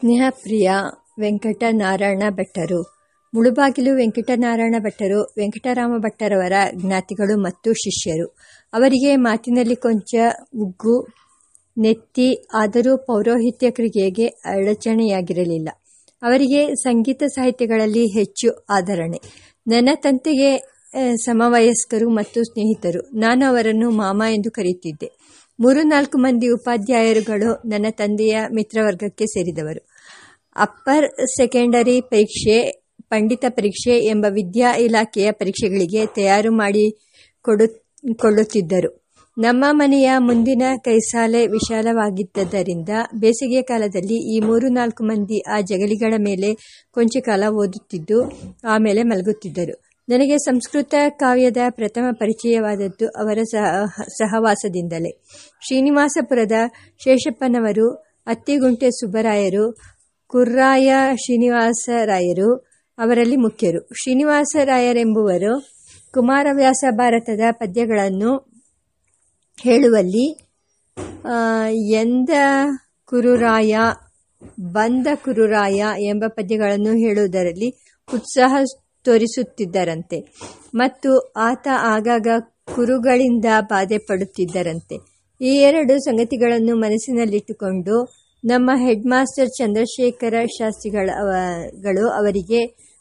ಸ್ನೇಹಪ್ರಿಯ ವೆಂಕಟನಾರಾಯಣ ಭಟ್ಟರು ಮುಳುಬಾಗಿಲು ವೆಂಕಟನಾರಾಯಣ ಭಟ್ಟರು ವೆಂಕಟರಾಮ ಭಟ್ಟರವರ ಜ್ಞಾತಿಗಳು ಮತ್ತು ಶಿಷ್ಯರು. ಅವರಿಗೆ ಮಾತಿನಲ್ಲಿ ಕೊಂಚ ಉಗ್ಗು, ನೆತ್ತಿ. ಆದರೂ ಪೌರೋಹಿತ್ಯ ಕ್ರಿಯೆಗೆ ಅಡಚಣೆಯಾಗಿರಲಿಲ್ಲ. ಅವರಿಗೆ ಸಂಗೀತ ಸಾಹಿತ್ಯಗಳಲ್ಲಿ ಹೆಚ್ಚು ಆಧರಣೆ ನನ್ನ ತಂತೆಗೆ ಸಮವಯಸ್ಕರು ಮತ್ತು ಸ್ನೇಹಿತರು. ನಾನು ಅವರನ್ನು ಮಾಮ ಎಂದು ಕರೆಯುತ್ತಿದ್ದೆ. ಮೂರು ನಾಲ್ಕು ಮಂದಿ ಉಪಾಧ್ಯಾಯರುಗಳು ನನ್ನ ತಂದೆಯ ಮಿತ್ರವರ್ಗಕ್ಕೆ ಸೇರಿದವರು. ಅಪ್ಪರ್ ಸೆಕೆಂಡರಿ ಪರೀಕ್ಷೆ, ಪಂಡಿತ ಪರೀಕ್ಷೆ ಎಂಬ ವಿದ್ಯಾ ಇಲಾಖೆಯ ಪರೀಕ್ಷೆಗಳಿಗೆ ತಯಾರು ಮಾಡಿ ಕೊಡು ಕೊಳ್ಳುತ್ತಿದ್ದರು ನಮ್ಮ ಮನೆಯ ಮುಂದಿನ ಕೈಸಾಲೆ ವಿಶಾಲವಾಗಿದ್ದರಿಂದ ಬೇಸಿಗೆ ಕಾಲದಲ್ಲಿ ಈ ಮೂರು ನಾಲ್ಕು ಮಂದಿ ಆ ಜಗಲಿಗಳ ಮೇಲೆ ಕೊಂಚ ಕಾಲ ಓದುತ್ತಿದ್ದು ಆಮೇಲೆ ಮಲಗುತ್ತಿದ್ದರು. ನನಗೆ ಸಂಸ್ಕೃತ ಕಾವ್ಯದ ಪ್ರಥಮ ಪರಿಚಯವಾದದ್ದು ಅವರ ಸಹವಾಸದಿಂದಲೇ. ಶ್ರೀನಿವಾಸಪುರದ ಶೇಷಪ್ಪನವರು, ಅತ್ತಿಗುಂಟೆ ಸುಬ್ಬರಾಯರು, ಕುರ್ರಾಯ ಶ್ರೀನಿವಾಸರಾಯರು ಅವರಲ್ಲಿ ಮುಖ್ಯರು. ಶ್ರೀನಿವಾಸರಾಯರೆಂಬುವರು ಕುಮಾರವ್ಯಾಸ ಭಾರತದ ಪದ್ಯಗಳನ್ನು ಹೇಳುವಲ್ಲಿ ಎಂದ ಕುರುರಾಯ, ಬಂದ ಕುರುರಾಯ ಎಂಬ ಪದ್ಯಗಳನ್ನು ಹೇಳುವುದರಲ್ಲಿ ಉತ್ಸಾಹ ತೋರಿಸುತ್ತಿದ್ದರಂತೆ ಮತ್ತು ಆತ ಆಗಾಗ ಕುರುಗಳಿಂದ ಬಾಧೆಪಡುತ್ತಿದ್ದರಂತೆ. ಈ ಎರಡು ಸಂಗತಿಗಳನ್ನು ಮನಸ್ಸಿನಲ್ಲಿಟ್ಟುಕೊಂಡು ನಮ್ಮ ಹೆಡ್ ಮಾಸ್ಟರ್ ಚಂದ್ರಶೇಖರ ಶಾಸ್ತ್ರಿಗಳು ಅವರಿಗೆ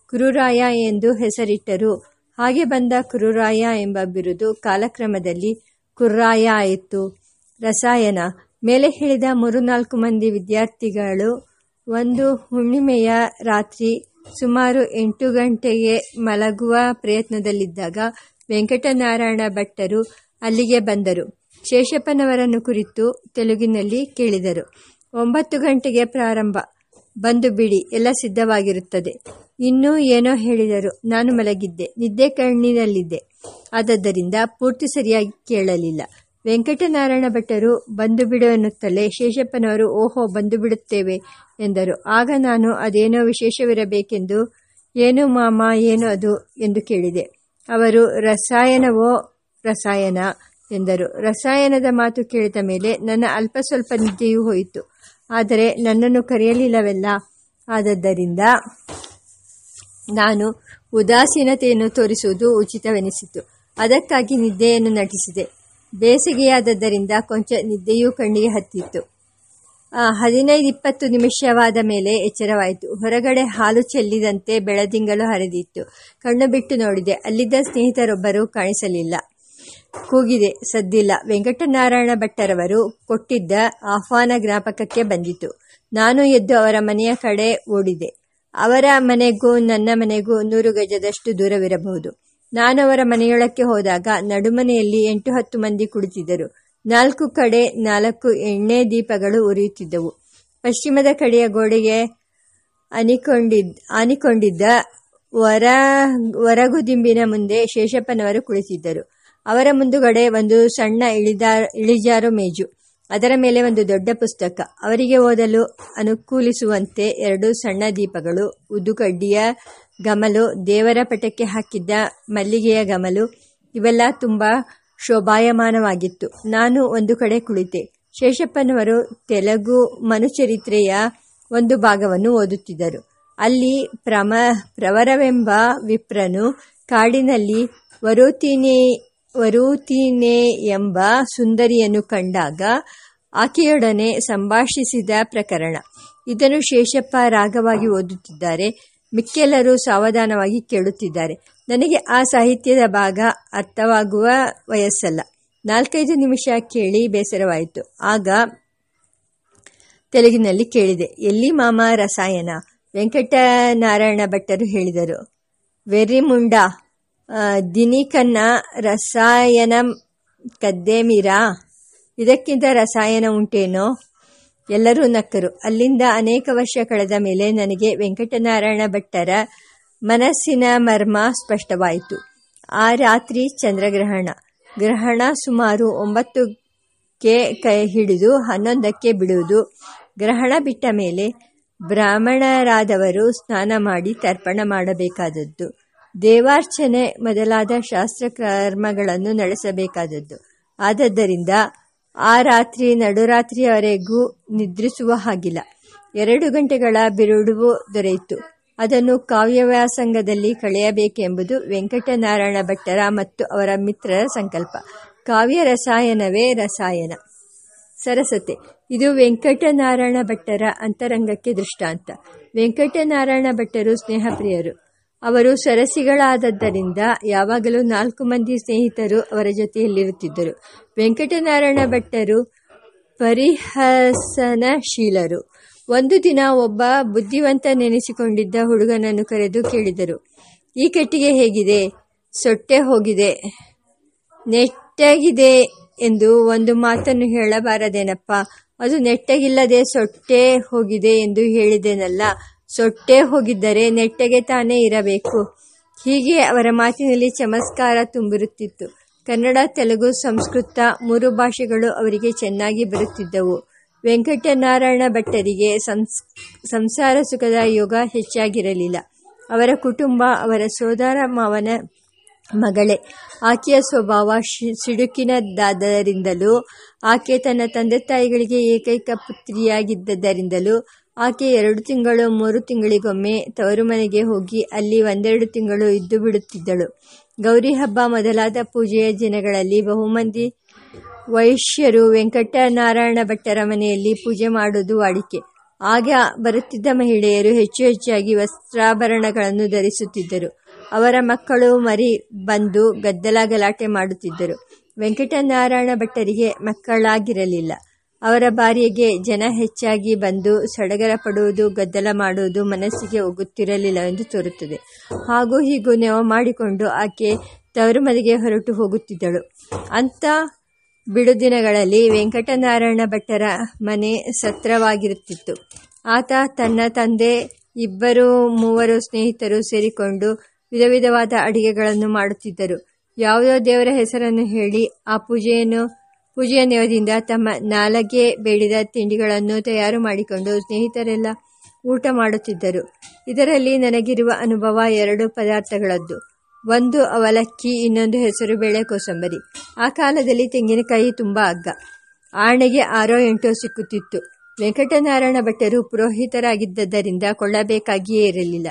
ಕುರುರಾಯ ಎಂದು ಹೆಸರಿಟ್ಟರು. ಹಾಗೆ ಬಂದ ಕುರುರಾಯ ಎಂಬ ಬಿರುದು ಕಾಲಕ್ರಮದಲ್ಲಿ ಕುರ್ರಾಯ ಆಯಿತು. ರಸಾಯನ ಮೇಲೆ ಹೇಳಿದ ಮೂರು ನಾಲ್ಕು ಮಂದಿ ವಿದ್ಯಾರ್ಥಿಗಳು ಒಂದು ಹುಣ್ಣಿಮೆಯ ರಾತ್ರಿ ಸುಮಾರು ಎಂಟು ಗಂಟೆಗೆ ಮಲಗುವ ಪ್ರಯತ್ನದಲ್ಲಿದ್ದಾಗ ವೆಂಕಟನಾರಾಯಣ ಭಟ್ಟರು ಅಲ್ಲಿಗೆ ಬಂದರು. ಶೇಷಪ್ಪನವರನ್ನು ಕುರಿತು ತೆಲುಗಿನಲ್ಲಿ ಕೇಳಿದರು. ಒಂಬತ್ತು ಗಂಟೆಗೆ ಪ್ರಾರಂಭ. ಬಂದು ಬಿಡಿ, ಎಲ್ಲ ಸಿದ್ಧವಾಗಿರುತ್ತದೆ. ಇನ್ನೂ ಏನೋ ಹೇಳಿದರು. ನಾನು ಮಲಗಿದ್ದೆ. ನಿದ್ದೆ ಕಣ್ಣಿನಲ್ಲಿದ್ದೆ ಆದದ್ದರಿಂದ ಪೂರ್ತಿ ಸರಿಯಾಗಿ ಕೇಳಲಿಲ್ಲ. ವೆಂಕಟನಾರಾಯಣ ಭಟ್ಟರು ಬಂದುಬಿಡು ಎನ್ನುತ್ತಲೇ ಶೇಷಪ್ಪನವರು ಓಹೋ ಬಂದು ಬಿಡುತ್ತೇವೆ ಎಂದರು. ಆಗ ನಾನು ಅದೇನೋ ವಿಶೇಷವಿರಬೇಕೆಂದು ಏನು ಮಾಮ, ಏನು ಅದು ಎಂದು ಕೇಳಿದೆ. ಅವರು, ರಸಾಯನವೋ ರಸಾಯನ ಎಂದರು. ರಸಾಯನದ ಮಾತು ಕೇಳಿದ ಮೇಲೆ ನನ್ನ ಅಲ್ಪ ಸ್ವಲ್ಪ ನಿದ್ದೆಯೂ ಹೋಯಿತು. ಆದರೆ ನನ್ನನ್ನು ಕರೆಯಲಿಲ್ಲವಲ್ಲ. ಆದದ್ದರಿಂದ ನಾನು ಉದಾಸೀನತೆಯನ್ನು ತೋರಿಸುವುದು ಉಚಿತವೆನಿಸಿತು. ಅದಕ್ಕಾಗಿ ನಿದ್ದೆಯನ್ನು ನಟಿಸಿದೆ. ಬೇಸಿಗೆಯಾದ್ದರಿಂದ ಕೊಂಚ ನಿದ್ದೆಯೂ ಕಣ್ಣಿಗೆ ಹತ್ತಿತ್ತು. ಹದಿನೈದು ಇಪ್ಪತ್ತು ನಿಮಿಷವಾದ ಮೇಲೆ ಎಚ್ಚರವಾಯಿತು. ಹೊರಗಡೆ ಹಾಲು ಚೆಲ್ಲಿದಂತೆ ಬೆಳದಿಂಗಳು ಹರಿದಿತ್ತು. ಕಣ್ಣು ಬಿಟ್ಟು ನೋಡಿದೆ. ಅಲ್ಲಿದ್ದ ಸ್ನೇಹಿತರೊಬ್ಬರು ಕಾಣಿಸಲಿಲ್ಲ. ಕೂಗಿದೆ. ಸದ್ದಿಲ್ಲ. ವೆಂಕಟನಾರಾಯಣ ಭಟ್ಟರವರು ಕೊಟ್ಟಿದ್ದ ಆಹ್ವಾನ ಜ್ಞಾಪಕಕ್ಕೆ ಬಂದಿತು. ನಾನು ಎದ್ದು ಅವರ ಮನೆಯ ಕಡೆ ಓಡಿದೆ. ಅವರ ಮನೆಗೂ ನನ್ನ ಮನೆಗೂ ನೂರು ಗಜದಷ್ಟು ದೂರವಿರಬಹುದು. ನಾನು ಅವರ ಮನೆಯೊಳಕ್ಕೆ ಹೋದಾಗ ನಡುಮನೆಯಲ್ಲಿ ಎಂಟು ಹತ್ತು ಮಂದಿ ಕುಳಿತಿದ್ದರು. ನಾಲ್ಕು ಕಡೆ ನಾಲ್ಕು ಎಣ್ಣೆ ದೀಪಗಳು ಉರಿಯುತ್ತಿದ್ದವು. ಪಶ್ಚಿಮದ ಕಡೆಯ ಗೋಡೆಗೆ ಆನಿಕೊಂಡಿದ್ದ ವರಗುದಿಂಬಿನ ಮುಂದೆ ಶೇಷಪ್ಪನವರು ಕುಳಿತಿದ್ದರು. ಅವರ ಮುಂದುಗಡೆ ಒಂದು ಸಣ್ಣ ಇಳಿಜಾರು ಮೇಜು. ಅದರ ಮೇಲೆ ಒಂದು ದೊಡ್ಡ ಪುಸ್ತಕ. ಅವರಿಗೆ ಓದಲು ಅನುಕೂಲಿಸುವಂತೆ ಎರಡು ಸಣ್ಣ ದೀಪಗಳು, ಊದುಕಡ್ಡಿಯ ಗಮಲು, ದೇವರ ಪಟಕ್ಕೆ ಹಾಕಿದ್ದ ಮಲ್ಲಿಗೆಯ ಗಮಲು ಇವೆಲ್ಲ ತುಂಬಾ ಶೋಭಾಯಮಾನವಾಗಿತ್ತು. ನಾನು ಒಂದು ಕಡೆ ಕುಳಿತೆ. ಶೇಷಪ್ಪನವರು ತೆಲುಗು ಮನುಚರಿತ್ರೆಯ ಒಂದು ಭಾಗವನ್ನು ಓದುತ್ತಿದ್ದರು. ಅಲ್ಲಿ ಪ್ರಮ ಪ್ರವರವೆಂಬ ವಿಪ್ರನು ಕಾಡಿನಲ್ಲಿ ವರೂತಿನೆಯೆಂಬ ಸುಂದರಿಯನ್ನು ಕಂಡಾಗ ಆಕೆಯೊಡನೆ ಸಂಭಾಷಿಸಿದ ಪ್ರಕರಣ. ಇದನ್ನು ಶೇಷಪ್ಪ ರಾಗವಾಗಿ ಓದುತ್ತಿದ್ದಾರೆ. ಮಿಕ್ಕೆಲ್ಲರೂ ಸಾವಧಾನವಾಗಿ ಕೇಳುತ್ತಿದ್ದಾರೆ. ನನಗೆ ಆ ಸಾಹಿತ್ಯದ ಭಾಗ ಅರ್ಥವಾಗುವ ವಯಸ್ಸಲ್ಲ. ನಾಲ್ಕೈದು ನಿಮಿಷ ಕೇಳಿ ಬೇಸರವಾಯಿತು. ಆಗ ತೆಲುಗಿನಲ್ಲಿ ಕೇಳಿದೆ. ಎಲ್ಲಿ ಮಾಮ ರಸಾಯನ? ವೆಂಕಟನಾರಾಯಣ ಭಟ್ಟರು ಹೇಳಿದರು. ವೆರ್ರಿಮುಂಡ ದಿನಿಕನ್ನ ರಸಾಯನ ಕದ್ದೇಮಿರಾ? ಇದಕ್ಕಿಂತ ರಸಾಯನ ಉಂಟೇನೋ? ಎಲ್ಲರೂ ನಕ್ಕರು. ಅಲ್ಲಿಂದ ಅನೇಕ ವರ್ಷ ಕಳೆದ ಮೇಲೆ ನನಗೆ ವೆಂಕಟನಾರಾಯಣ ಭಟ್ಟರ ಮನಸ್ಸಿನ ಮರ್ಮ ಸ್ಪಷ್ಟವಾಯಿತು. ಆ ರಾತ್ರಿ ಚಂದ್ರಗ್ರಹಣ. ಗ್ರಹಣ ಸುಮಾರು ಒಂಬತ್ತಕ್ಕೆ ಹಿಡಿದು ಹನ್ನೊಂದಕ್ಕೆ ಬಿಡುವುದು. ಗ್ರಹಣ ಬಿಟ್ಟ ಮೇಲೆ ಬ್ರಾಹ್ಮಣರಾದವರು ಸ್ನಾನ ಮಾಡಿ ತರ್ಪಣ ಮಾಡಬೇಕಾದದ್ದು. ದೇವಾರ್ಚನೆ ಮೊದಲಾದ ಶಾಸ್ತ್ರಕರ್ಮಗಳನ್ನು ನಡೆಸಬೇಕಾದದ್ದು. ಆದದ್ದರಿಂದ ಆ ರಾತ್ರಿ ನಡುರಾತ್ರಿಯವರೆಗೂ ನಿದ್ರಿಸುವ ಹಾಗಿಲ್ಲ. ಎರಡು ಗಂಟೆಗಳ ಬಿರುಡುವು ದೊರೆಯಿತು. ಅದನ್ನು ಕಾವ್ಯವ್ಯಾಸಂಗದಲ್ಲಿ ಕಳೆಯಬೇಕೆಂಬುದು ವೆಂಕಟನಾರಾಯಣ ಭಟ್ಟರ ಮತ್ತು ಅವರ ಮಿತ್ರರ ಸಂಕಲ್ಪ. ಕಾವ್ಯ ರಸಾಯನವೇ ರಸಾಯನ. ಸರಸತೆ. ಇದು ವೆಂಕಟನಾರಾಯಣ ಭಟ್ಟರ ಅಂತರಂಗಕ್ಕೆ ದೃಷ್ಟಾಂತ. ವೆಂಕಟನಾರಾಯಣ ಭಟ್ಟರು ಸ್ನೇಹಪ್ರಿಯರು. ಅವರು ಸರಸಿಗಳಾದದ್ದರಿಂದ ಯಾವಾಗಲೂ ನಾಲ್ಕು ಮಂದಿ ಸ್ನೇಹಿತರು ಅವರ ಜೊತೆಯಲ್ಲಿರುತ್ತಿದ್ದರು. ವೆಂಕಟನಾರಾಯಣ ಭಟ್ಟರು ಪರಿಹಸನಶೀಲರು. ಒಂದು ದಿನ ಒಬ್ಬ ಬುದ್ಧಿವಂತ ನೆನೆಸಿಕೊಂಡಿದ್ದ ಹುಡುಗನನ್ನು ಕರೆದು ಕೇಳಿದರು, ಈ ಕಟ್ಟಿಗೆ ಹೇಗಿದೆ? ಸೊಟ್ಟೆ ಹೋಗಿದೆ, ನೆಟ್ಟಗಿದೆ ಎಂದು ಒಂದು ಮಾತನ್ನು ಹೇಳಬಾರದೇನಪ್ಪ. ಅದು ನೆಟ್ಟಗಿಲ್ಲದೆ ಸೊಟ್ಟೆ ಹೋಗಿದೆ ಎಂದು ಹೇಳಿದೆನಲ್ಲ. ಸೊಟ್ಟೆ ಹೋಗಿದ್ದರೆ ನೆಟ್ಟಗೆ ತಾನೇ ಇರಬೇಕು. ಹೀಗೆ ಅವರ ಮಾತಿನಲ್ಲಿ ಚಮತ್ಕಾರ ತುಂಬಿರುತ್ತಿತ್ತು. ಕನ್ನಡ, ತೆಲುಗು, ಸಂಸ್ಕೃತ ಮೂರು ಭಾಷೆಗಳು ಅವರಿಗೆ ಚೆನ್ನಾಗಿ ಬರುತ್ತಿದ್ದವು. ವೆಂಕಟನಾರಾಯಣ ಭಟ್ಟರಿಗೆ ಸಂಸ್, ಸಂಸಾರ ಸುಖದ ಯೋಗ ಹೆಚ್ಚಾಗಿರಲಿಲ್ಲ. ಅವರ ಕುಟುಂಬ ಅವರ ಸೋದರ ಮಾವನ ಮಗಳೇ. ಆಕೆಯ ಸ್ವಭಾವ ಸಿಡುಕಿನದಾದರಿಂದಲೂ ಆಕೆ ತನ್ನ ತಂದೆ ತಾಯಿಗಳಿಗೆ ಏಕೈಕ ಪುತ್ರಿಯಾಗಿದ್ದದರಿಂದಲೂ ಆಕೆ ಎರಡು ತಿಂಗಳು, ಮೂರು ತಿಂಗಳಿಗೊಮ್ಮೆ ತವರು ಮನೆಗೆ ಹೋಗಿ ಅಲ್ಲಿ ಒಂದೆರಡು ತಿಂಗಳು ಇದ್ದು ಬಿಡುತ್ತಿದ್ದಳು. ಗೌರಿ ಹಬ್ಬ ಮೊದಲಾದ ಪೂಜೆಯ ದಿನಗಳಲ್ಲಿ ಬಹುಮಂದಿ ವೈಶ್ಯರು ವೆಂಕಟನಾರಾಯಣ ಭಟ್ಟರ ಮನೆಯಲ್ಲಿ ಪೂಜೆ ಮಾಡುವುದು ವಾಡಿಕೆ. ಆಗ ಬರುತ್ತಿದ್ದ ಮಹಿಳೆಯರು ಹೆಚ್ಚು ಹೆಚ್ಚಾಗಿ ವಸ್ತ್ರಾಭರಣಗಳನ್ನು ಧರಿಸುತ್ತಿದ್ದರು. ಅವರ ಮಕ್ಕಳು ಮರಿ ಬಂದು ಗದ್ದಲ ಗಲಾಟೆ ಮಾಡುತ್ತಿದ್ದರು. ವೆಂಕಟನಾರಾಯಣ ಭಟ್ಟರಿಗೆ ಮಕ್ಕಳಾಗಿರಲಿಲ್ಲ. ಅವರ ಬಾರಿಗೆ ಜನ ಹೆಚ್ಚಾಗಿ ಬಂದು ಸಡಗರ ಪಡುವುದು ಗದ್ದಲ ಮಾಡುವುದು ಮನಸ್ಸಿಗೆ ಒಗ್ಗುತ್ತಿರಲಿಲ್ಲವೆಂದು ತೋರುತ್ತದೆ. ಹಾಗೂ ಹೀಗೂ ನೆವ ಮಾಡಿಕೊಂಡು ಆಕೆ ತವರು ಮನೆಗೆ ಹೊರಟು ಹೋಗುತ್ತಿದ್ದಳು. ಅಂತ ಬಿಡುದಿನಗಳಲ್ಲಿ ವೆಂಕಟನಾರಾಯಣ ಭಟ್ಟರ ಮನೆ ಸತ್ರವಾಗಿರುತ್ತಿತ್ತು. ಆತ ತನ್ನ ತಂದೆ, ಇಬ್ಬರು ಮೂವರು ಸ್ನೇಹಿತರು ಸೇರಿಕೊಂಡು ವಿಧ ವಿಧವಾದ ಅಡಿಗೆಗಳನ್ನು ಮಾಡುತ್ತಿದ್ದರು. ಯಾವುದೋ ದೇವರ ಹೆಸರನ್ನು ಹೇಳಿ ಆ ಪೂಜೆಯನ್ನು ಪೂಜೆಯ ನೆವದಿಂದ ತಮ್ಮ ನಾಲಗೆ ಬೇಡಿದ ತಿಂಡಿಗಳನ್ನು ತಯಾರು ಮಾಡಿಕೊಂಡು ಸ್ನೇಹಿತರೆಲ್ಲ ಊಟ ಮಾಡುತ್ತಿದ್ದರು. ಇದರಲ್ಲಿ ನನಗಿರುವ ಅನುಭವ ಎರಡು ಪದಾರ್ಥಗಳದ್ದು. ಒಂದು ಅವಲಕ್ಕಿ, ಇನ್ನೊಂದು ಹೆಸರು ಬೇಳೆ ಕೋಸಂಬರಿ. ಆ ಕಾಲದಲ್ಲಿ ತೆಂಗಿನಕಾಯಿ ತುಂಬ ಅಗ್ಗ ಆಣೆಗೆ ಆರೋ ಎಂಟೋ ಸಿಕ್ಕುತ್ತಿತ್ತು. ವೆಂಕಟನಾರಾಯಣ ಭಟ್ಟರು ಪುರೋಹಿತರಾಗಿದ್ದರಿಂದ ಕೊಳ್ಳಬೇಕಾಗಿಯೇ ಇರಲಿಲ್ಲ.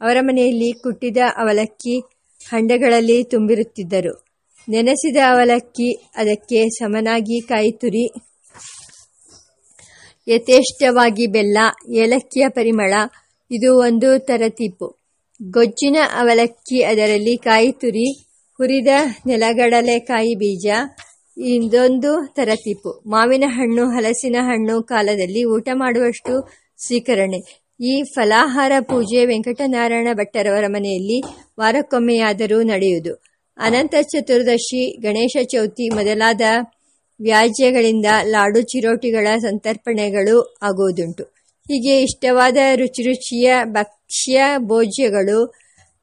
ಅವರ ಮನೆಯಲ್ಲಿ ಕುಟ್ಟಿದ ಅವಲಕ್ಕಿ ಹಂಡೆಗಳಲ್ಲಿ ತುಂಬಿರುತ್ತಿದ್ದರು. ನೆನೆಸಿದ ಅವಲಕ್ಕಿ ಅದಕ್ಕೆ ಸಮನಾಗಿ ಕಾಯಿತುರಿ. ಯಥೇಷ್ಟವಾಗಿ ಬೆಲ್ಲ, ಏಲಕ್ಕಿಯ ಪರಿಮಳ, ಇದು ಒಂದು ತರತೀಪು ಗೊಜ್ಜಿನ ಅವಲಕ್ಕಿ ಅದರಲ್ಲಿ ಕಾಯಿತುರಿ, ಹುರಿದ ನೆಲಗಡಲೆಕಾಯಿ ಬೀಜ, ಇದೊಂದು ತರತೀಪು ಮಾವಿನ ಹಣ್ಣು, ಹಲಸಿನ ಹಣ್ಣು ಕಾಲದಲ್ಲಿ ಊಟ ಮಾಡುವಷ್ಟು ಸ್ವೀಕರಣೆ. ಈ ಫಲಾಹಾರ ಪೂಜೆ ವೆಂಕಟನಾರಾಯಣ ಭಟ್ಟರವರ ಮನೆಯಲ್ಲಿ ವಾರಕ್ಕೊಮ್ಮೆಯಾದರೂ ನಡೆಯುವುದು. ಅನಂತ ಚತುರ್ದಶಿ, ಗಣೇಶ ಚೌತಿ ಮೊದಲಾದ ವ್ಯಾಜ್ಯಗಳಿಂದ ಲಾಡು ಚಿರೋಟಿಗಳ ಸಂತರ್ಪಣೆಗಳು ಆಗುವುದುಂಟು ಹೀಗೆ ಇಷ್ಟವಾದ ರುಚಿ ರುಚಿಯ ಭಕ್ಷ್ಯ ಭೋಜ್ಯಗಳು,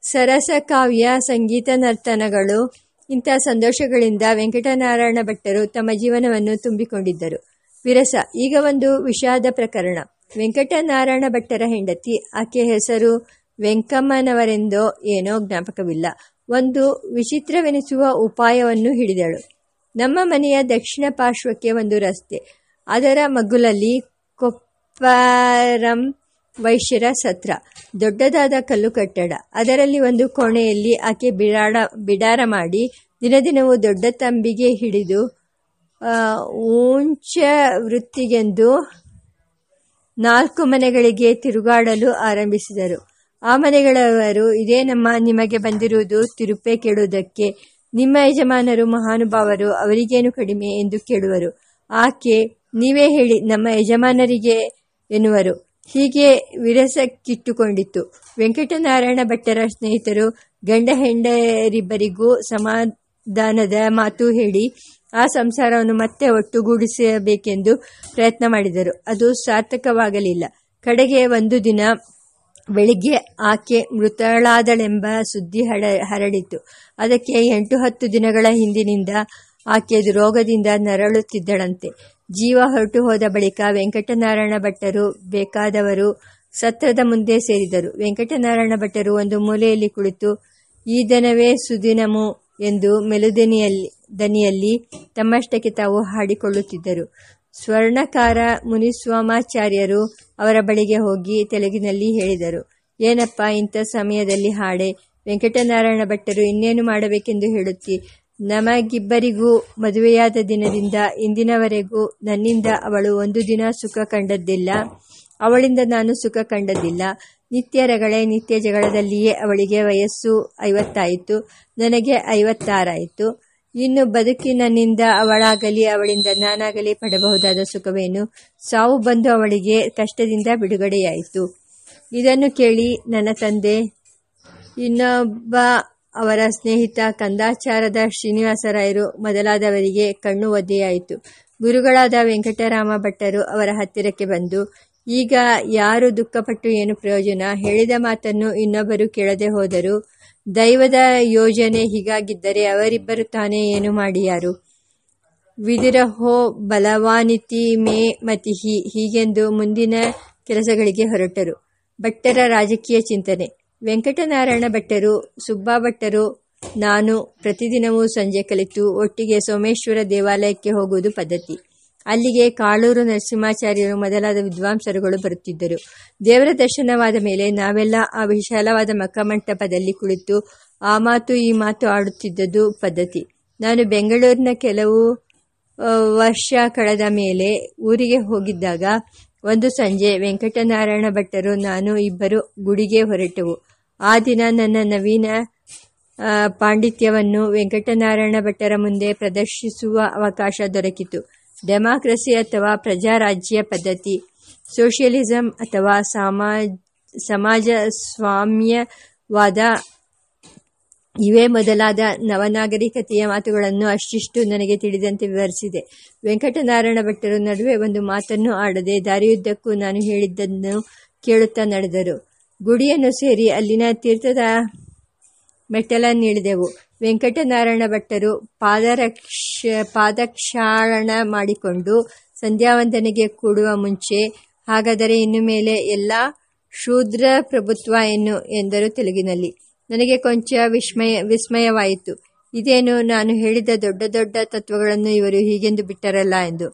ಸರಸ ಕಾವ್ಯ, ಸಂಗೀತ ನರ್ತನಗಳು, ಇಂಥ ಸಂತೋಷಗಳಿಂದ ವೆಂಕಟನಾರಾಯಣ ಭಟ್ಟರು ತಮ್ಮ ಜೀವನವನ್ನು ತುಂಬಿಕೊಂಡಿದ್ದರು. ವಿರಸ, ಈಗ ಒಂದು ವಿಷಾದ ಪ್ರಕರಣ. ವೆಂಕಟನಾರಾಯಣ ಭಟ್ಟರ ಹೆಂಡತಿ, ಆಕೆ ಹೆಸರು ವೆಂಕಮ್ಮನವರೆಂದೋ ಏನೋ ಜ್ಞಾಪಕವಿಲ್ಲ. ಒಂದು ವಿಚಿತ್ರವೆನಿಸುವ ಉಪಾಯವನ್ನು ಹಿಡಿದಳು. ನಮ್ಮ ಮನೆಯ ದಕ್ಷಿಣ ಪಾರ್ಶ್ವಕ್ಕೆ ಒಂದು ರಸ್ತೆ. ಅದರ ಮಗ್ಗುಲಲ್ಲಿ ಕೊಪ್ಪರಂ ವೈಶ್ಯರ ಸತ್ರ. ದೊಡ್ಡದಾದ ಕಲ್ಲು ಕಟ್ಟಡ. ಅದರಲ್ಲಿ ಒಂದು ಕೋಣೆಯಲ್ಲಿ ಆಕೆ ಬಿಡಾಡ, ಬಿಡಾರ ಮಾಡಿ ದಿನದಿನವೂ ದೊಡ್ಡ ತಂಬಿಗೆ ಹಿಡಿದು ಉಂಚ ವೃತ್ತಿಗೆಂದು ನಾಲ್ಕು ಮನೆಗಳಿಗೆ ತಿರುಗಾಡಲು ಆರಂಭಿಸಿದರು. ಆ ಮನೆಗಳವರು ಇದೇ ನಮ್ಮ ನಿಮಗೆ ಬಂದಿರುವುದು ತಿರುಪೆ ಕೇಳುವುದಕ್ಕೆ. ನಿಮ್ಮ ಯಜಮಾನರು, ಮಹಾನುಭಾವರು, ಅವರಿಗೇನು ಕಡಿಮೆ ಎಂದು ಕೇಳುವರು. ಆಕೆ, ನೀವೇ ಹೇಳಿ, ನಮ್ಮ ಯಜಮಾನರಿಗೆ ಎನ್ನುವರು. ಹೀಗೆ ವಿರಸಕ್ಕಿಟ್ಟುಕೊಂಡಿತ್ತು. ವೆಂಕಟನಾರಾಯಣ ಭಟ್ಟರ ಸ್ನೇಹಿತರು, ಗಂಡ ಹೆಂಡರಿಬ್ಬರಿಗೂ ಸಮಾಧಾನದ ಮಾತು ಹೇಳಿ, ಆ ಸಂಸಾರವನ್ನು ಮತ್ತೆ ಒಟ್ಟುಗೂಡಿಸಬೇಕೆಂದು ಪ್ರಯತ್ನ ಮಾಡಿದರು. ಅದು ಸಾರ್ಥಕವಾಗಲಿಲ್ಲ. ಕಡೆಗೆ ಒಂದು ದಿನ ಬೆಳಿಗ್ಗೆ ಆಕೆ ಮೃತಳಾದಳೆಂಬ ಸುದ್ದಿ ಹರಡಿತು. ಅದಕ್ಕೆ ಎಂಟು ಹತ್ತು ದಿನಗಳ ಹಿಂದಿನಿಂದ ಆಕೆ ರೋಗದಿಂದ ನರಳುತ್ತಿದ್ದಳಂತೆ. ಜೀವ ಹೊರಟು ಹೋದ ಬಳಿಕ ವೆಂಕಟನಾರಾಯಣ ಭಟ್ಟರು ಬೇಕಾದವರು ಸತ್ರದ ಮುಂದೆ ಸೇರಿದರು. ವೆಂಕಟನಾರಾಯಣ ಭಟ್ಟರು ಒಂದು ಮೂಲೆಯಲ್ಲಿ ಕುಳಿತು, ಈ ದಿನವೇ ಸುದಿನಮು ಎಂದು ಮೆಲುದನಿಯಲ್ಲಿ, ದನಿಯಲ್ಲಿ ತಮ್ಮಷ್ಟಕ್ಕೆ ತಾವು ಹಾಡಿಕೊಳ್ಳುತ್ತಿದ್ದರು. ಸ್ವರ್ಣಕಾರ ಮುನಿಸ್ವಾಮಾಚಾರ್ಯರು ಅವರ ಬಳಿಗೆ ಹೋಗಿ ತೆಲುಗಿನಲ್ಲಿ ಹೇಳಿದರು. ಏನಪ್ಪ ಇಂಥ ಸಮಯದಲ್ಲಿ ಹಾಡೆ? ವೆಂಕಟನಾರಾಯಣ ಭಟ್ಟರು ಇನ್ನೇನು ಮಾಡಬೇಕೆಂದು ಹೇಳುತ್ತಿ? ನಮಗಿಬ್ಬರಿಗೂ ಮದುವೆಯಾದ ದಿನದಿಂದ ಇಂದಿನವರೆಗೂ ನನ್ನಿಂದ ಅವಳು ಒಂದು ದಿನ ಸುಖ ಕಂಡದ್ದಿಲ್ಲ. ಅವಳಿಂದ ನಾನು ಸುಖ ಕಂಡದ್ದಿಲ್ಲ. ನಿತ್ಯ ರಗಳೆ ನಿತ್ಯ ಜಗಳದಲ್ಲಿಯೇ ಅವಳಿಗೆ ವಯಸ್ಸು ಐವತ್ತಾಯಿತು. ನನಗೆ ಐವತ್ತಾರಾಯಿತು. ಇನ್ನು ಬದುಕಿನನ್ನಿಂದ ಅವಳಾಗಲಿ, ಅವಳಿಂದ ನಾನಾಗಲಿ ಪಡಬಹುದಾದ ಸುಖವೇನು? ಸಾವು ಬಂದು ಅವಳಿಗೆ ಕಷ್ಟದಿಂದ ಬಿಡುಗಡೆಯಾಯಿತು. ಇದನ್ನು ಕೇಳಿ ನನ್ನ ತಂದೆ, ಇನ್ನೊಬ್ಬ ಅವರ ಸ್ನೇಹಿತ ಕಂದಾಚಾರದ ಶ್ರೀನಿವಾಸರಾಯರು ಮೊದಲಾದವರಿಗೆ ಕಣ್ಣು ಒದ್ದೆಯಾಯಿತು. ಗುರುಗಳಾದ ವೆಂಕಟರಾಮ ಭಟ್ಟರು ಅವರ ಹತ್ತಿರಕ್ಕೆ ಬಂದು, ಈಗ ಯಾರು ದುಃಖಪಟ್ಟು ಏನು ಪ್ರಯೋಜನ? ಹೇಳಿದ ಮಾತನ್ನು ಇನ್ನೊಬ್ಬರು ಕೇಳದೆ ಹೋದರು ದೈವದ ಯೋಜನೆ ಹೀಗಾಗಿದ್ದರೆ ಅವರಿಬ್ಬರು ತಾನೇ ಏನು ಮಾಡಿಯಾರು? ವಿದಿರಹೋ ಬಲವಾನಿತಿ ಮೇ ಮತಿಹಿ ಹೀಗೆಂದು ಮುಂದಿನ ಕೆಲಸಗಳಿಗೆ ಹೊರಟರು. ಭಟ್ಟರ ರಾಜಕೀಯ ಚಿಂತನೆ. ವೆಂಕಟನಾರಾಯಣ ಭಟ್ಟರು, ಸುಬ್ಬಾ ಭಟ್ಟರು, ನಾನು ಪ್ರತಿದಿನವೂ ಸಂಜೆ ಕಲಿತು ಒಟ್ಟಿಗೆ ಸೋಮೇಶ್ವರ ದೇವಾಲಯಕ್ಕೆ ಹೋಗುವುದು ಪದ್ಧತಿ. ಅಲ್ಲಿಗೆ ಕಾಳೂರು ನರಸಿಂಹಾಚಾರ್ಯರು ಮೊದಲಾದ ವಿದ್ವಾಂಸರುಗಳು ಬರುತ್ತಿದ್ದರು. ದೇವರ ದರ್ಶನವಾದ ಮೇಲೆ ನಾವೆಲ್ಲ ಆ ವಿಶಾಲವಾದ ಮಕ್ಕಮಂಟಪದಲ್ಲಿ ಕುಳಿತು ಆ ಮಾತು ಈ ಮಾತು ಆಡುತ್ತಿದ್ದದ್ದು ಪದ್ಧತಿ. ನಾನು ಬೆಂಗಳೂರಿನ ಕೆಲವು ವರ್ಷ ಕಳೆದ ಮೇಲೆ ಊರಿಗೆ ಹೋಗಿದ್ದಾಗ ಒಂದು ಸಂಜೆ ವೆಂಕಟನಾರಾಯಣ ಭಟ್ಟರು ನಾನು ಇಬ್ಬರು ಗುಡಿಗೆ ಹೊರಟೆವು. ಆ ದಿನ ನನ್ನ ನವೀನ ಪಾಂಡಿತ್ಯವನ್ನು ವೆಂಕಟನಾರಾಯಣ ಭಟ್ಟರ ಮುಂದೆ ಪ್ರದರ್ಶಿಸುವ ಅವಕಾಶ ದೊರಕಿತು. ಡೆಮಾಕ್ರಸಿ ಅಥವಾ ಪ್ರಜಾರಾಜ್ಯ ಪದ್ಧತಿ, ಸೋಷಿಯಲಿಸಂ ಅಥವಾ ಸಮಾಜ ಸಮಾಜ ಸ್ವಾಮ್ಯವಾದ ಇವೇ ಮೊದಲಾದ ನವನಾಗರಿಕತೆಯ ಮಾತುಗಳನ್ನು ಅಷ್ಟಿಷ್ಟು ನನಗೆ ತಿಳಿದಂತೆ ವಿವರಿಸಿದೆ. ವೆಂಕಟನಾರಾಯಣ ಭಟ್ಟರು ನಡುವೆ ಒಂದು ಮಾತನ್ನು ಆಡದೆ ದಾರಿಯುದ್ದಕ್ಕೂ ನಾನು ಹೇಳಿದ್ದನ್ನು ಕೇಳುತ್ತಾ ನಡೆದರು. ಗುಡಿಯನ್ನು ಸೇರಿ ಅಲ್ಲಿನ ತೀರ್ಥದ ಮೆಟ್ಟಲನ್ನಿಳಿದೆವು. ವೆಂಕಟನಾರಾಯಣ ಭಟ್ಟರು ಪಾದರಕ್ಷ, ಪಾದಕ್ಷಾಳನ ಮಾಡಿಕೊಂಡು ಸಂಧ್ಯಾವಂದನೆಗೆ ಕೂಡುವ ಮುಂಚೆ, ಹಾಗಾದರೆ ಇನ್ನು ಮೇಲೆ ಎಲ್ಲ ಶೂದ್ರ ಪ್ರಭುತ್ವ ಎನ್ನು ಎಂದರು ತೆಲುಗಿನಲ್ಲಿ. ನನಗೆ ಕೊಂಚ ವಿಸ್ಮಯ, ವಿಸ್ಮಯವಾಯಿತು. ಇದೇನು ನಾನು ಹೇಳಿದ ದೊಡ್ಡ ದೊಡ್ಡ ತತ್ವಗಳನ್ನು ಇವರು ಹೀಗೆಂದು ಬಿಟ್ಟರಲ್ಲ ಎಂದು.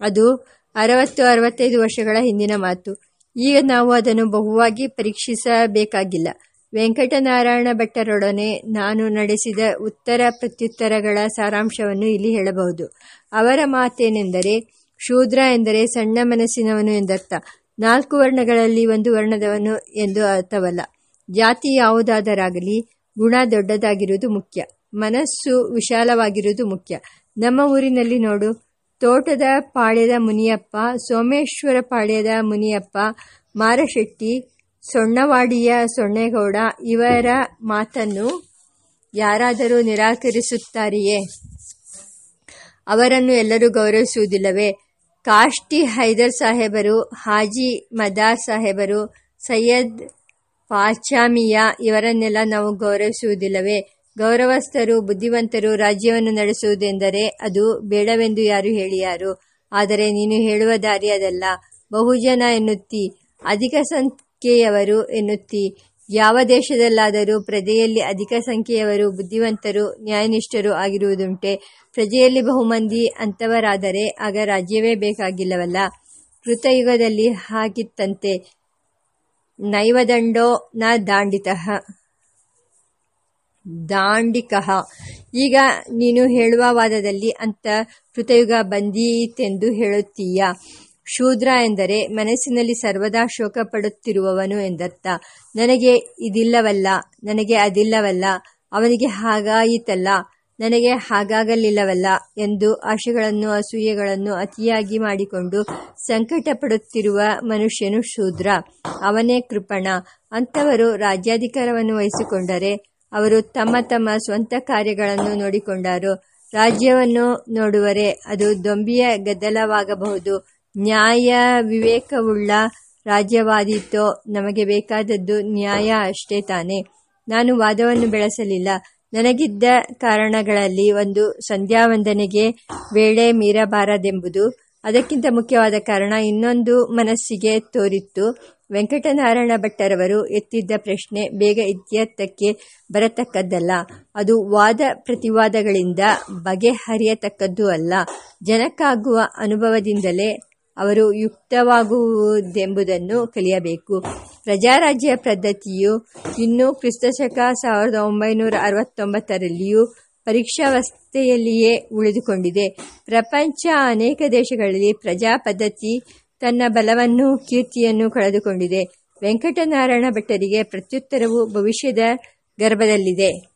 ಅದು ಅರವತ್ತು, ಅರವತ್ತೈದು ವರ್ಷಗಳ ಹಿಂದಿನ ಮಾತು. ಈಗ ನಾವು ಅದನ್ನು ಬಹುವಾಗಿ ಪರೀಕ್ಷಿಸಬೇಕಾಗಿಲ್ಲ. ವೆಂಕಟನಾರಾಯಣ ಭಟ್ಟರೊಡನೆ ನಾನು ನಡೆಸಿದ ಉತ್ತರ ಪ್ರತ್ಯುತ್ತರಗಳ ಸಾರಾಂಶವನ್ನು ಇಲ್ಲಿ ಹೇಳಬಹುದು. ಅವರ ಮಾತೇನೆಂದರೆ, ಶೂದ್ರ ಎಂದರೆ ಸಣ್ಣ ಮನಸ್ಸಿನವನು ಎಂದರ್ಥ. ನಾಲ್ಕು ವರ್ಣಗಳಲ್ಲಿ ಒಂದು ವರ್ಣದವನು ಎಂದು ಅರ್ಥವಲ್ಲ. ಜಾತಿ ಯಾವುದಾದರಾಗಲಿ, ಗುಣ ದೊಡ್ಡದಾಗಿರುವುದು ಮುಖ್ಯ. ಮನಸ್ಸು ವಿಶಾಲವಾಗಿರುವುದು ಮುಖ್ಯ. ನಮ್ಮ ಊರಿನಲ್ಲಿ ನೋಡು, ತೋಟದ ಪಾಳ್ಯದ ಮುನಿಯಪ್ಪ, ಸೋಮೇಶ್ವರ ಪಾಳ್ಯದ ಮುನಿಯಪ್ಪ, ಮಾರಶೆಟ್ಟಿ ಸೊಣ್ಣವಾಡಿಯ ಸೊಣ್ಣೇಗೌಡ ಇವರ ಮಾತನ್ನು ಯಾರಾದರೂ ನಿರಾಕರಿಸುತ್ತಾರೆಯೇ? ಅವರನ್ನು ಎಲ್ಲರೂ ಗೌರವಿಸುವುದಿಲ್ಲವೇ? ಕಾಷ್ಟಿ ಹೈದರ್ ಸಾಹೇಬರು, ಹಾಜಿ ಮದಾರ್ ಸಾಹೇಬರು, ಸೈಯದ್ ಪಾಚಾಮಿಯಾ, ಇವರನ್ನೆಲ್ಲ ನಾವು ಗೌರವಿಸುವುದಿಲ್ಲವೇ? ಗೌರವಸ್ಥರು, ಬುದ್ಧಿವಂತರು ರಾಜ್ಯವನ್ನು ನಡೆಸುವುದೆಂದರೆ ಅದು ಬೇಡವೆಂದು ಯಾರು ಹೇಳಿಯಾರು? ಆದರೆ ನೀನು ಹೇಳುವ ದಾರಿ ಅದಲ್ಲ. ಬಹುಜನ ಎನ್ನುತ್ತಿ. ಅಧಿಕ ಸಂಖ್ಯೆಯವರು ಎನ್ನುತ್ತಿ. ಯಾವ ದೇಶದಲ್ಲಾದರೂ ಪ್ರಜೆಯಲ್ಲಿ ಅಧಿಕ ಸಂಖ್ಯೆಯವರು ಬುದ್ಧಿವಂತರು, ನ್ಯಾಯನಿಷ್ಠರು ಆಗಿರುವುದುಂಟೆ. ಪ್ರಜೆಯಲ್ಲಿ ಬಹುಮಂದಿ ಅಂತವರಾದರೆ ಆಗ ರಾಜ್ಯವೇ ಬೇಕಾಗಿಲ್ಲವಲ್ಲ. ಕೃತಯುಗದಲ್ಲಿ ಹಾಗಿತ್ತಂತೆ ನೈವದಂಡೋ ನ ದಾಂಡಿತಃ. ದಾಂಡಿಕಃ. ಈಗ ನೀನು ಹೇಳುವ ವಾದದಲ್ಲಿ ಅಂತ ಕೃತಯುಗ ಬಂದೀತೆಂದು ಹೇಳುತ್ತೀಯ? ಶೂದ್ರ ಎಂದರೆ ಮನಸ್ಸಿನಲ್ಲಿ ಸರ್ವದಾ ಶೋಕ ಪಡುತ್ತಿರುವವನು ಎಂದರ್ಥ. ನನಗೆ ಇದಿಲ್ಲವಲ್ಲ, ನನಗೆ ಅದಿಲ್ಲವಲ್ಲ, ಅವನಿಗೆ ಹಾಗಾಯಿತಲ್ಲ, ನನಗೆ ಹಾಗಾಗಲಿಲ್ಲವಲ್ಲ ಎಂದು ಆಶೆಗಳನ್ನು, ಅಸೂಯೆಗಳನ್ನು ಅತಿಯಾಗಿ ಮಾಡಿಕೊಂಡು ಸಂಕಟ ಪಡುತ್ತಿರುವ ಮನುಷ್ಯನು ಶೂದ್ರ. ಅವನೇ ಕೃಪಣ. ಅಂಥವರು ರಾಜ್ಯಾಧಿಕಾರವನ್ನು ವಹಿಸಿಕೊಂಡರೆ ಅವರು ತಮ್ಮ ತಮ್ಮ ಸ್ವಂತ ಕಾರ್ಯಗಳನ್ನು ನೋಡಿಕೊಂಡರು. ರಾಜ್ಯವನ್ನು ನೋಡುವರೆ ಅದು ದೊಂಬಿಯ ಗದ್ದಲವಾಗಬಹುದು. ನ್ಯಾಯ ವಿವೇಕವುಳ್ಳ ರಾಜ್ಯವಾದೀತೋ ನಮಗೆ ಬೇಕಾದದ್ದು ನ್ಯಾಯ ಅಷ್ಟೇ ತಾನೆ. ನಾನು ವಾದವನ್ನು ಬೆಳೆಸಲಿಲ್ಲ. ನನಗಿದ್ದ ಕಾರಣಗಳಲ್ಲಿ ಒಂದು ಸಂಧ್ಯಾವಂದನೆಗೆ ವೇಳೆ ಮೀರಬಾರದೆಂಬುದು. ಅದಕ್ಕಿಂತ ಮುಖ್ಯವಾದ ಕಾರಣ ಇನ್ನೊಂದು ಮನಸ್ಸಿಗೆ ತೋರಿತ್ತು. ವೆಂಕಟನಾರಾಯಣ ಭಟ್ಟರವರು ಎತ್ತಿದ್ದ ಪ್ರಶ್ನೆ ಬೇಗ ಇತ್ಯರ್ಥಕ್ಕೆ ಬರತಕ್ಕದ್ದಲ್ಲ. ಅದು ವಾದ ಪ್ರತಿವಾದಗಳಿಂದ ಬಗೆಹರಿಯತಕ್ಕದ್ದು ಅಲ್ಲ. ಜನಕ್ಕಾಗುವ ಅನುಭವದಿಂದಲೇ ಅವರು ಯುಕ್ತವಾಗುವುದೆಂಬುದನ್ನು ಕಲಿಯಬೇಕು. ಪ್ರಜಾರಾಜ್ಯ ಪದ್ಧತಿಯು ಇನ್ನೂ ಕ್ರಿಸ್ತಶಕ ಸಾವಿರದ ಒಂಬೈನೂರ ಅರವತ್ತೊಂಬತ್ತರಲ್ಲಿಯೂ ಪರೀಕ್ಷಾವಸ್ಥೆಯಲ್ಲಿಯೇ ಉಳಿದುಕೊಂಡಿದೆ. ಪ್ರಪಂಚ ಅನೇಕ ದೇಶಗಳಲ್ಲಿ ಪ್ರಜಾ ಪದ್ಧತಿ ತನ್ನ ಬಲವನ್ನು ಕೀರ್ತಿಯನ್ನು ಕಳೆದುಕೊಂಡಿದೆ. ವೆಂಕಟನಾರಾಯಣ ಭಟ್ಟರಿಗೆ ಪ್ರತ್ಯುತ್ತರವು ಭವಿಷ್ಯದ ಗರ್ಭದಲ್ಲಿದೆ.